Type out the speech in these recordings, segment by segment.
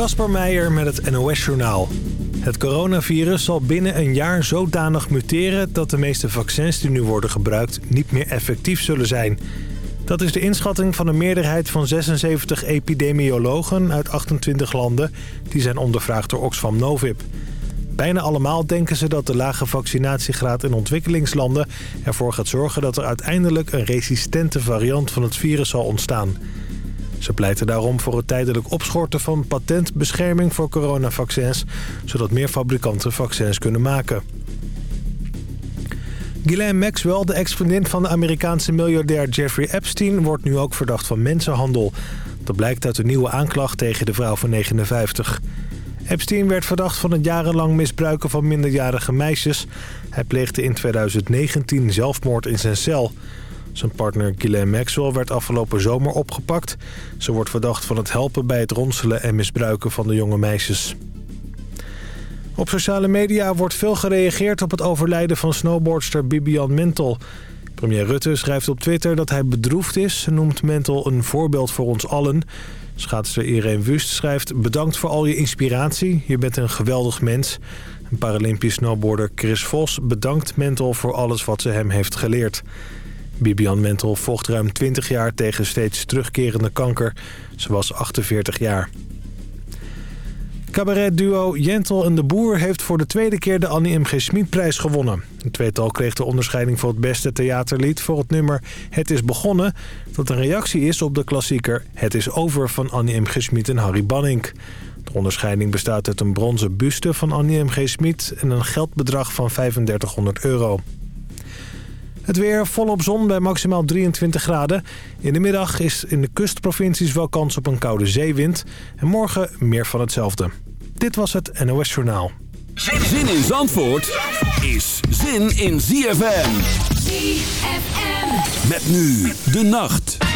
Kasper Meijer met het NOS-journaal. Het coronavirus zal binnen een jaar zodanig muteren... dat de meeste vaccins die nu worden gebruikt niet meer effectief zullen zijn. Dat is de inschatting van een meerderheid van 76 epidemiologen uit 28 landen... die zijn ondervraagd door Oxfam Novib. Bijna allemaal denken ze dat de lage vaccinatiegraad in ontwikkelingslanden... ervoor gaat zorgen dat er uiteindelijk een resistente variant van het virus zal ontstaan... Ze pleiten daarom voor het tijdelijk opschorten van patentbescherming voor coronavaccins... zodat meer fabrikanten vaccins kunnen maken. Ghislaine Maxwell, de ex-vriendin van de Amerikaanse miljardair Jeffrey Epstein... wordt nu ook verdacht van mensenhandel. Dat blijkt uit een nieuwe aanklacht tegen de vrouw van 59. Epstein werd verdacht van het jarenlang misbruiken van minderjarige meisjes. Hij pleegde in 2019 zelfmoord in zijn cel... Zijn partner Ghislaine Maxwell werd afgelopen zomer opgepakt. Ze wordt verdacht van het helpen bij het ronselen en misbruiken van de jonge meisjes. Op sociale media wordt veel gereageerd op het overlijden van snowboardster Bibian Mentel. Premier Rutte schrijft op Twitter dat hij bedroefd is... en noemt Mentel een voorbeeld voor ons allen. Schaatster Irene Wust schrijft... bedankt voor al je inspiratie, je bent een geweldig mens. En Paralympisch snowboarder Chris Vos bedankt Mentel voor alles wat ze hem heeft geleerd. Bibian Mentel vocht ruim 20 jaar tegen steeds terugkerende kanker. Ze was 48 jaar. Cabaretduo Jentel en de Boer heeft voor de tweede keer de Annie M. G. Schmid-prijs gewonnen. Het tweetal kreeg de onderscheiding voor het beste theaterlied voor het nummer Het is begonnen... dat een reactie is op de klassieker Het is over van Annie M. G. Schmid en Harry Banning. De onderscheiding bestaat uit een bronzen buste van Annie M. G. Schmid... en een geldbedrag van 3500 euro. Het weer volop zon bij maximaal 23 graden. In de middag is in de kustprovincies wel kans op een koude zeewind. En morgen meer van hetzelfde. Dit was het NOS Journaal. Zin in Zandvoort is zin in ZFM. ZFM. Met nu de nacht.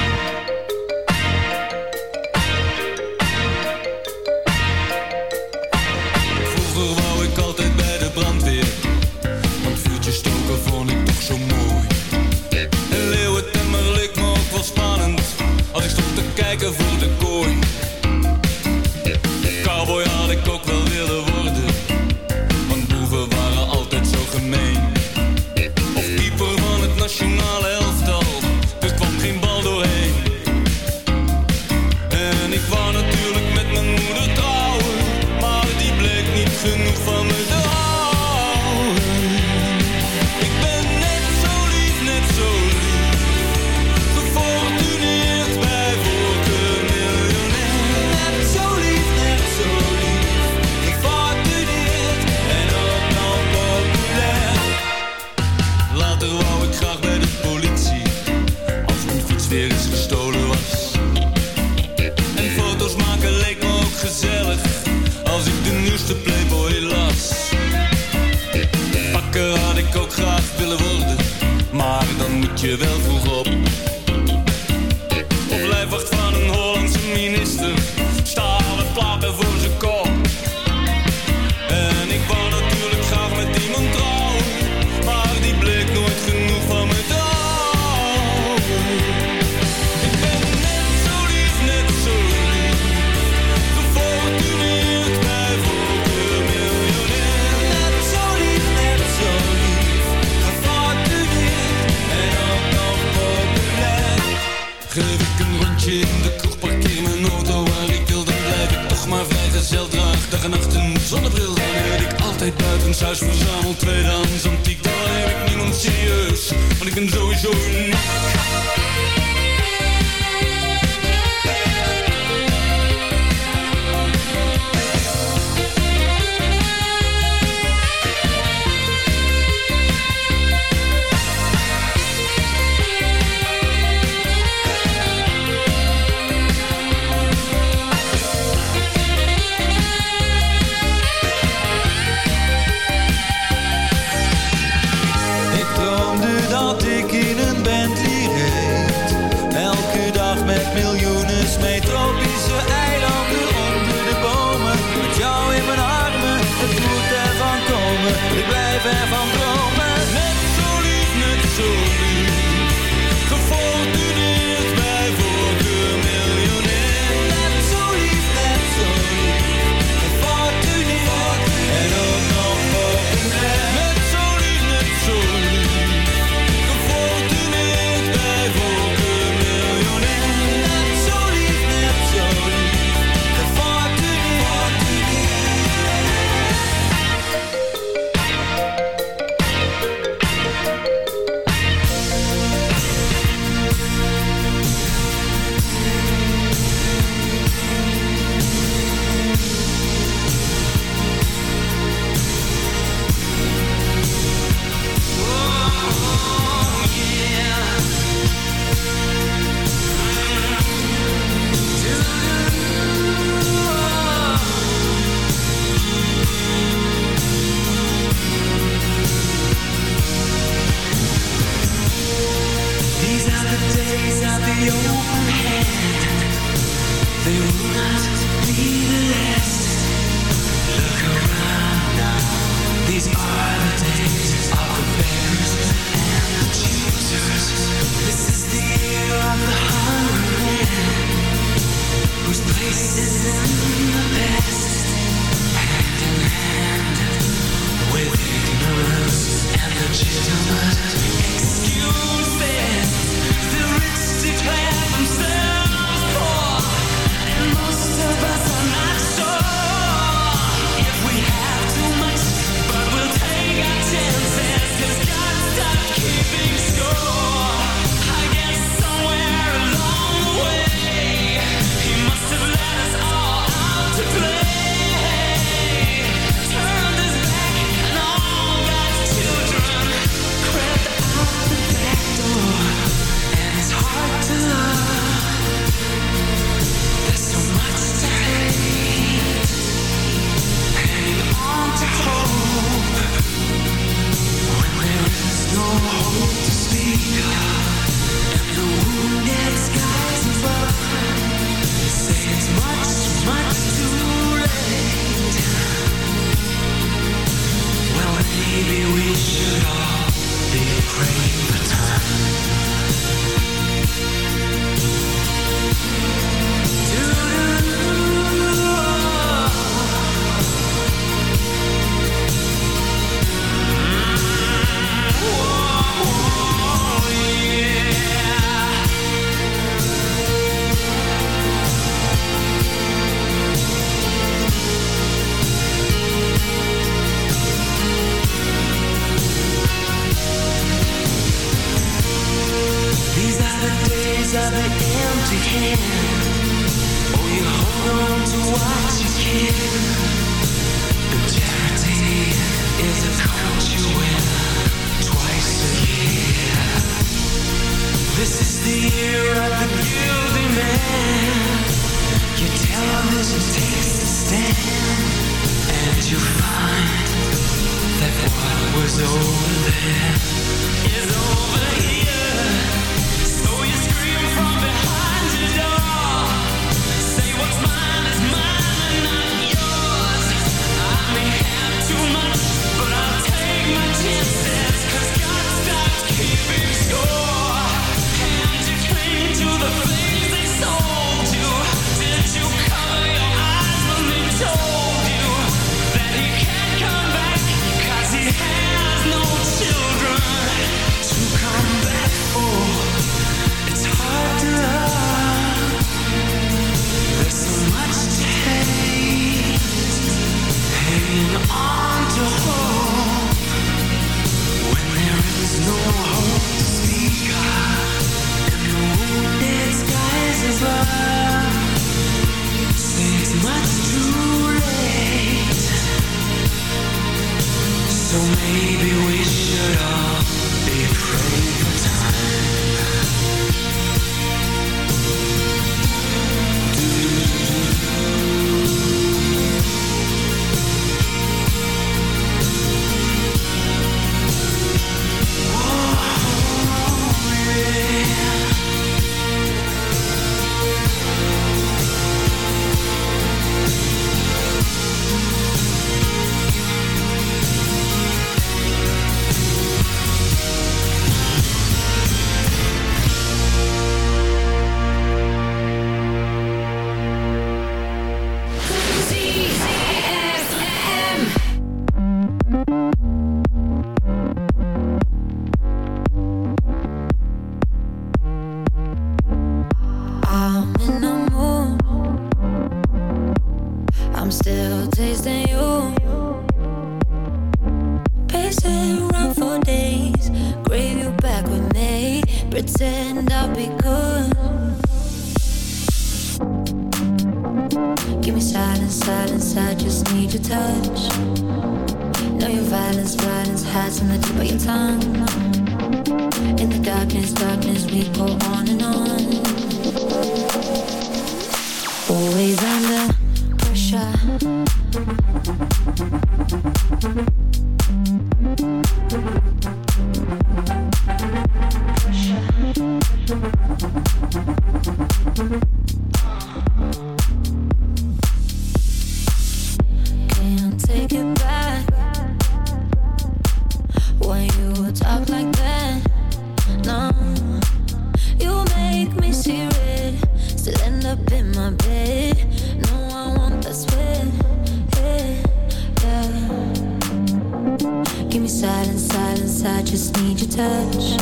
just need your touch.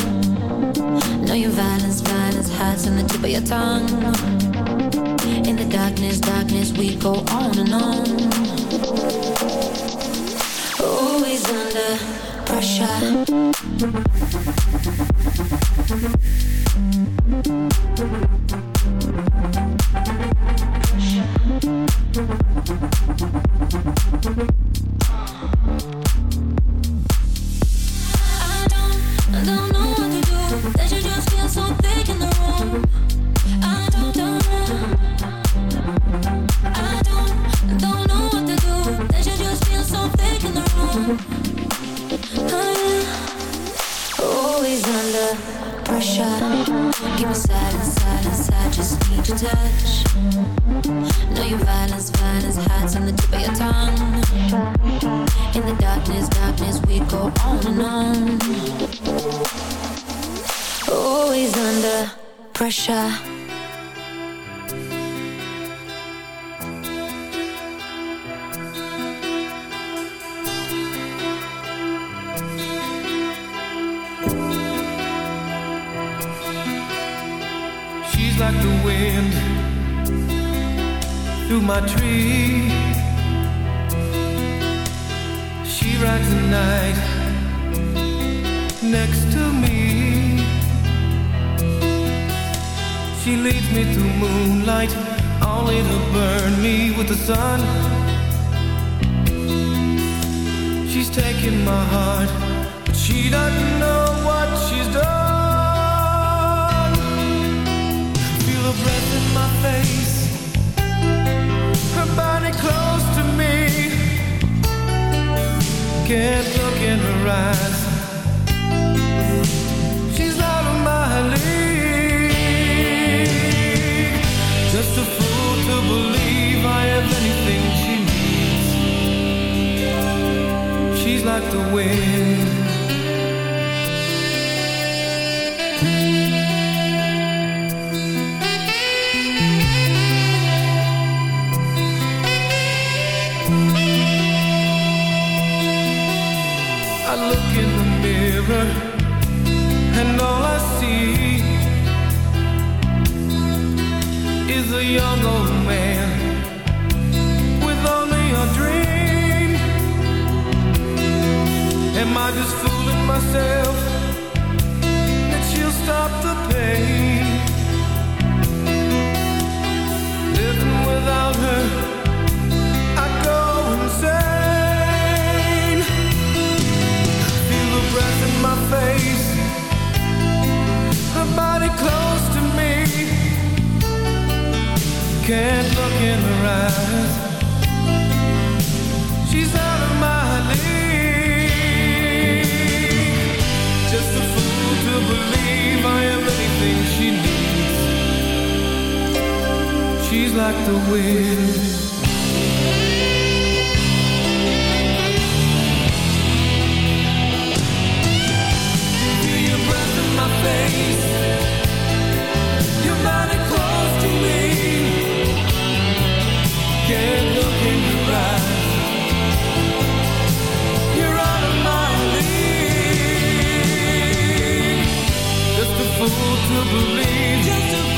Know your violence, violence hides on the tip of your tongue. In the darkness, darkness, we go on and on. Always under pressure. pressure. Believe. Just to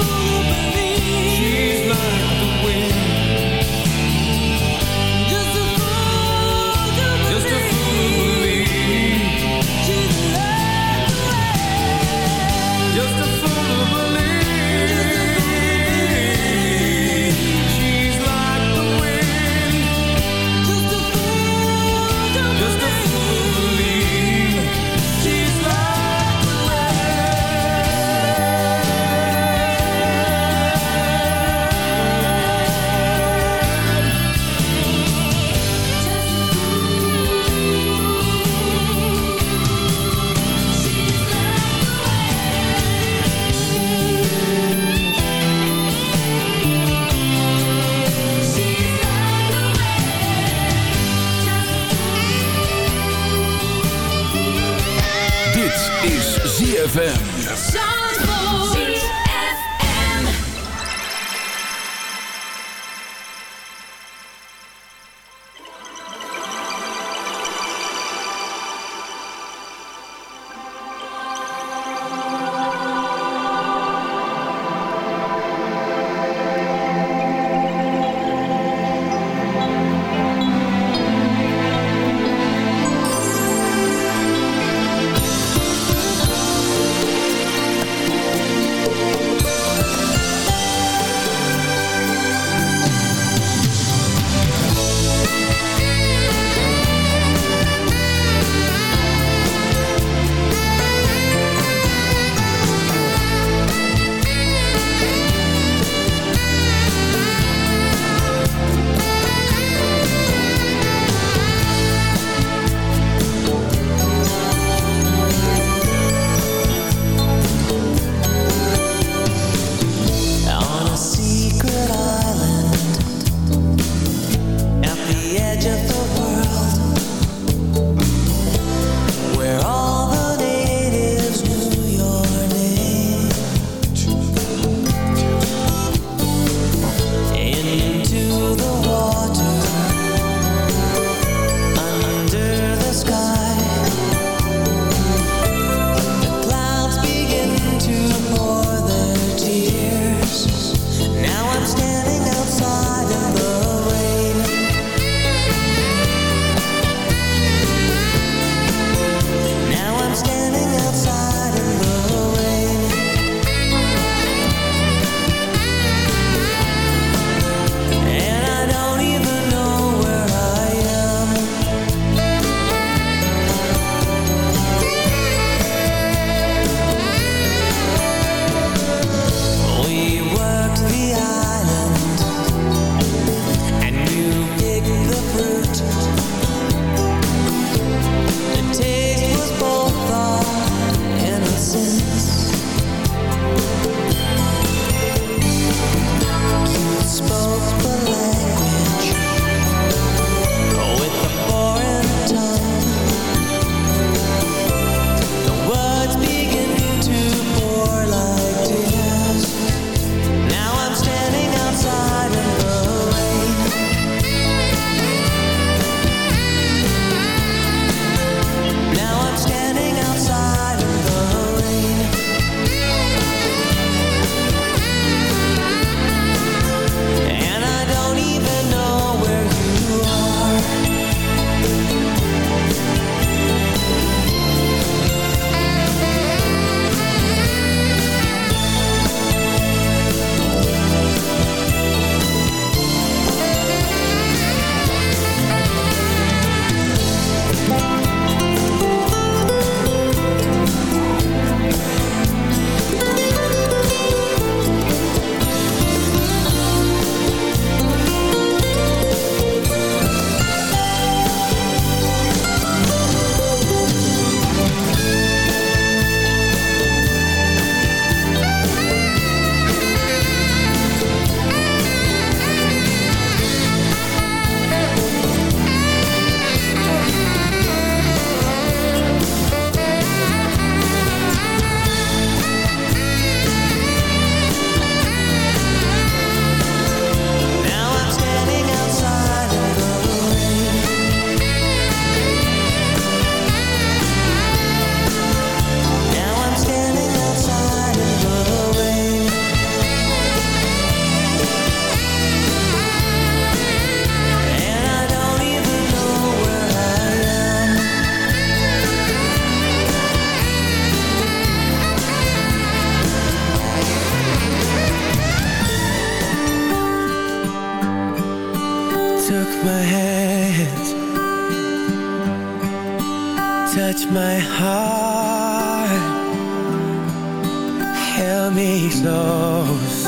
held me close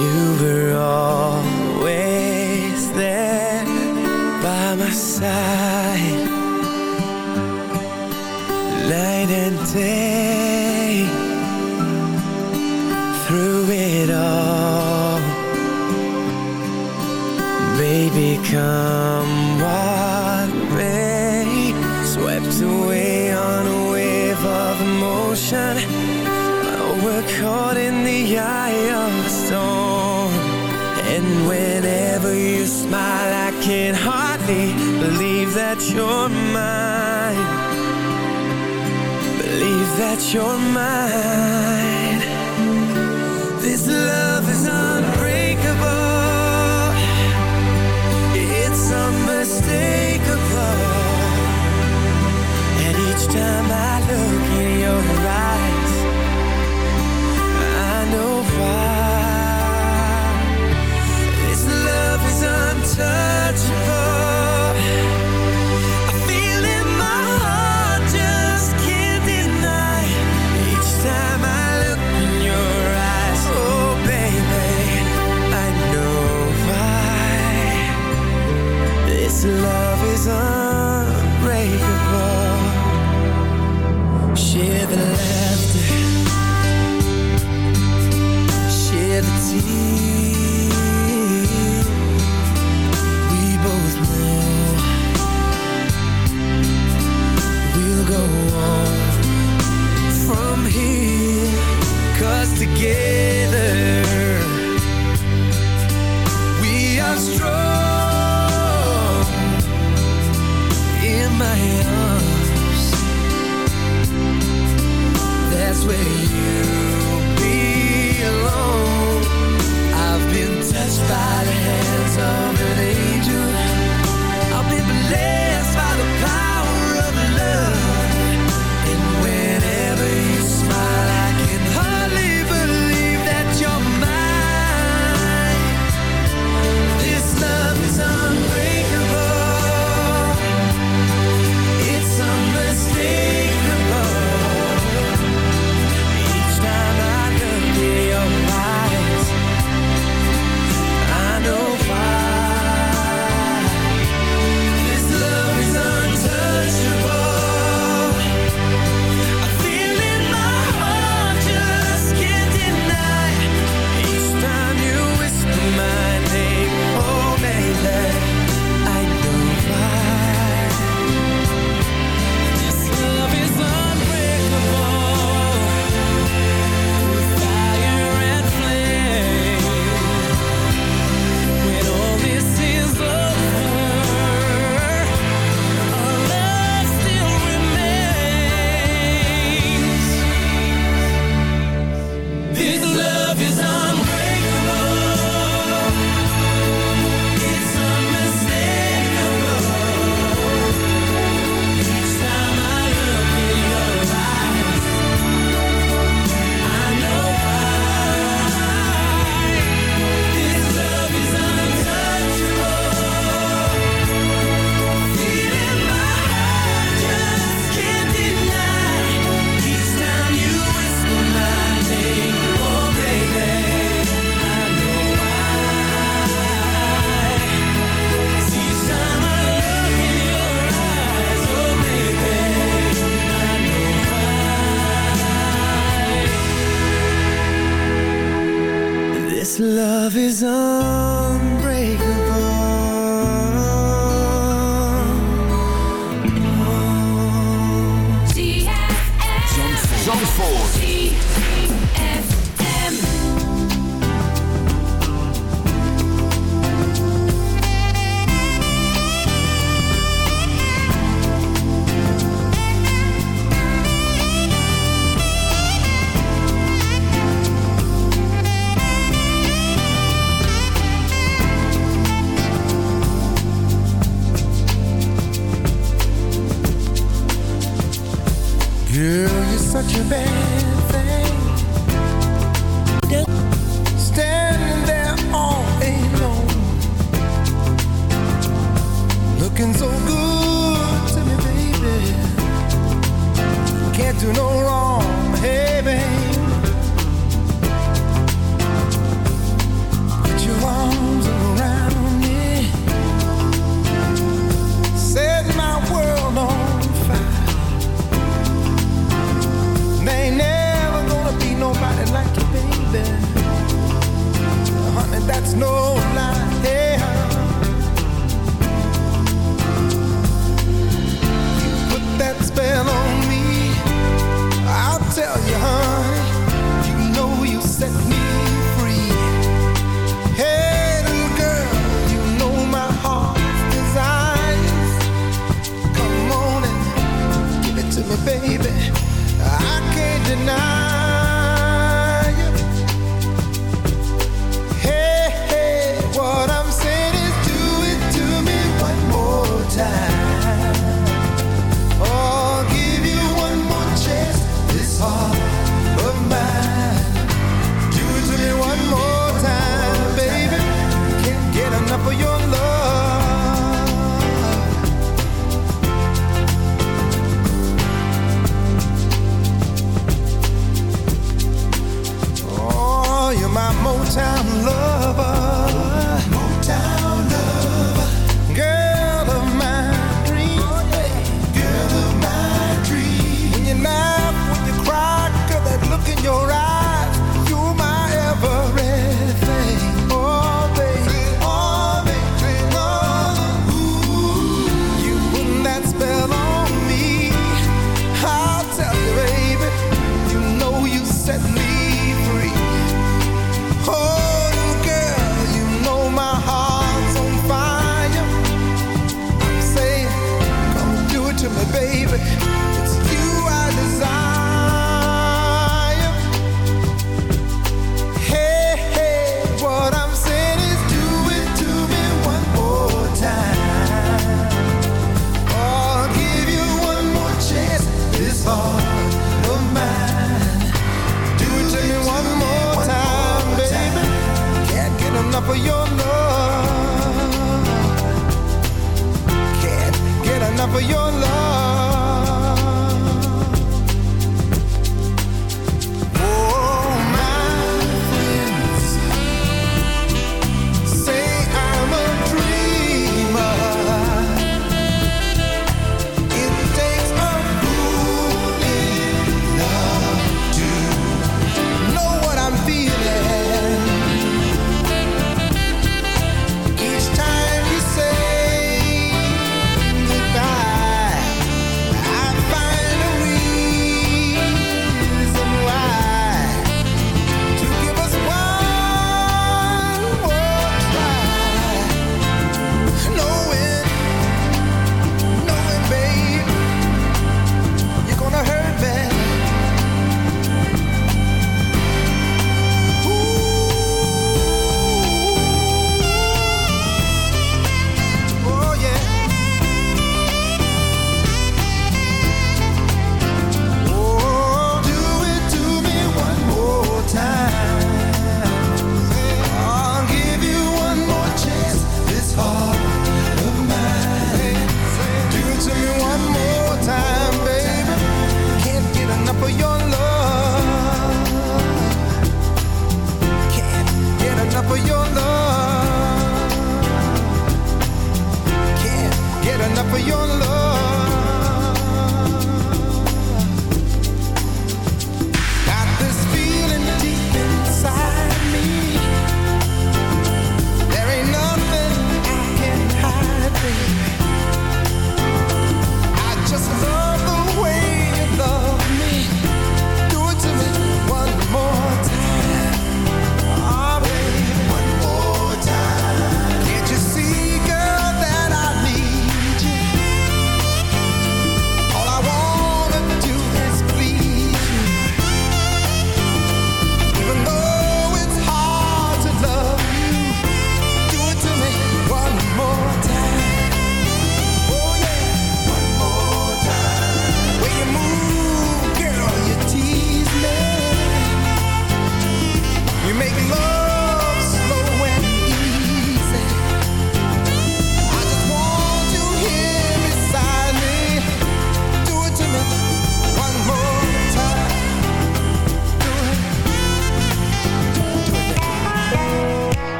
You were always there by my side. Night and day. Through it all. Baby, come can hardly believe that you're mine. Believe that you're mine. This love is unbreakable. It's unmistakable. And each time I look see.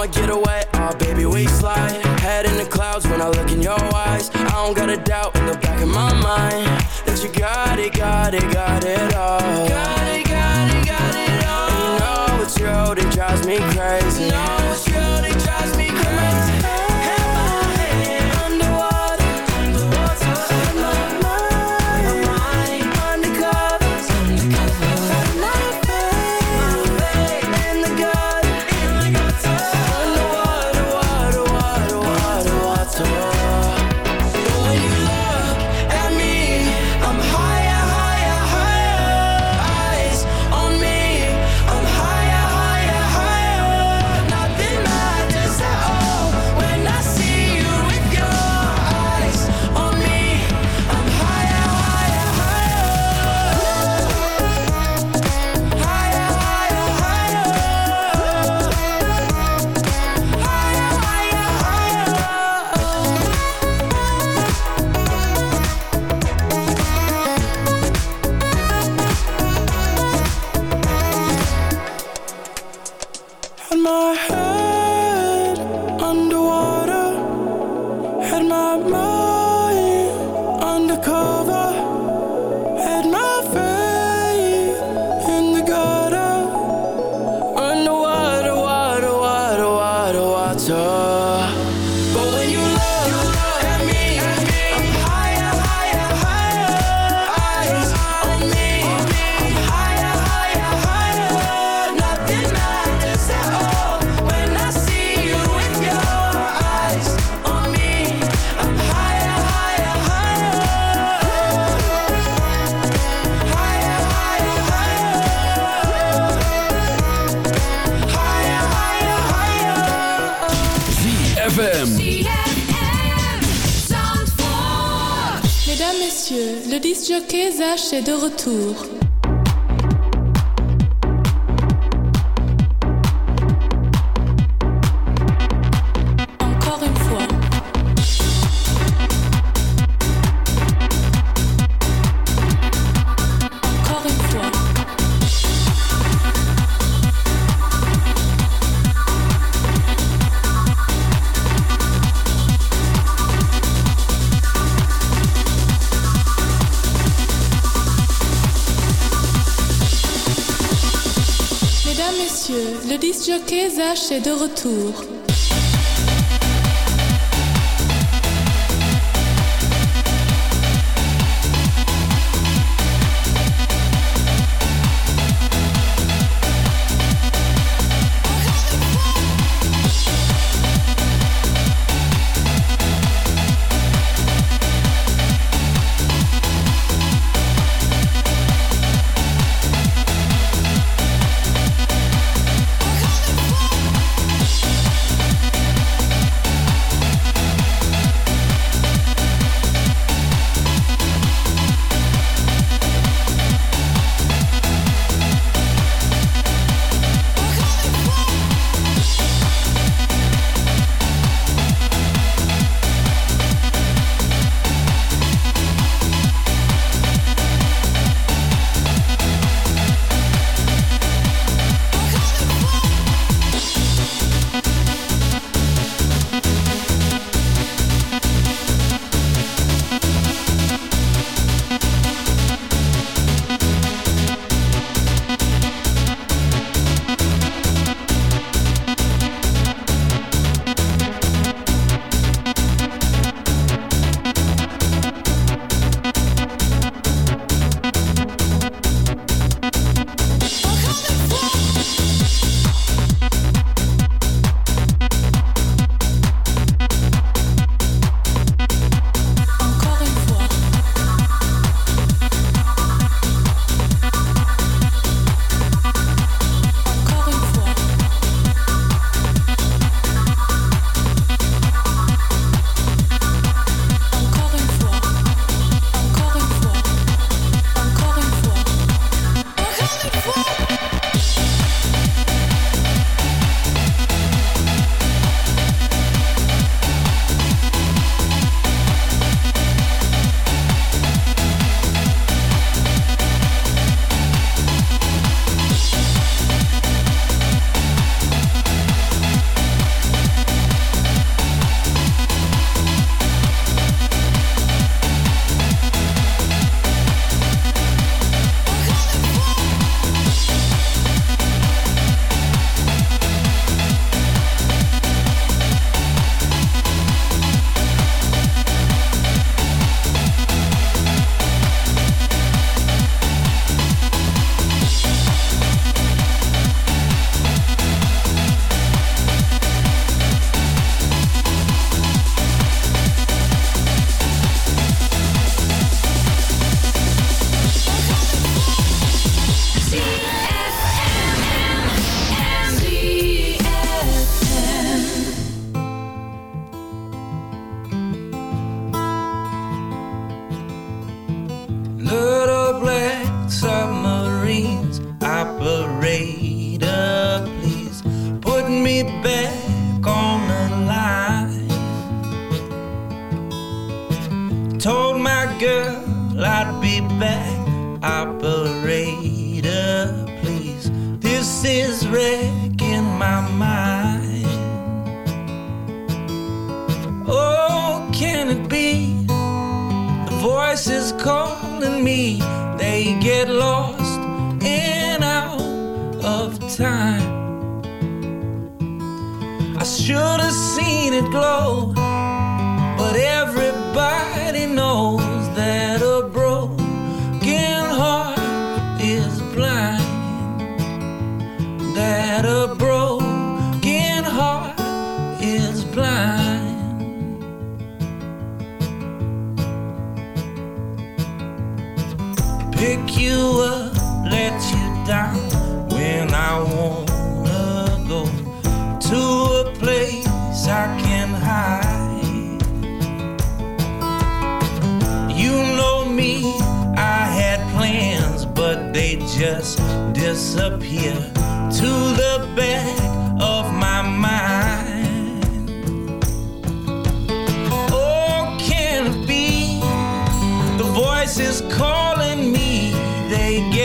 I'ma get away, oh baby, we slide. Head in the clouds when I look in your eyes. I don't got a doubt in the back of my mind that you got it, got it, got it all. disc jockey Zach est de retour. Choqués, H est de retour.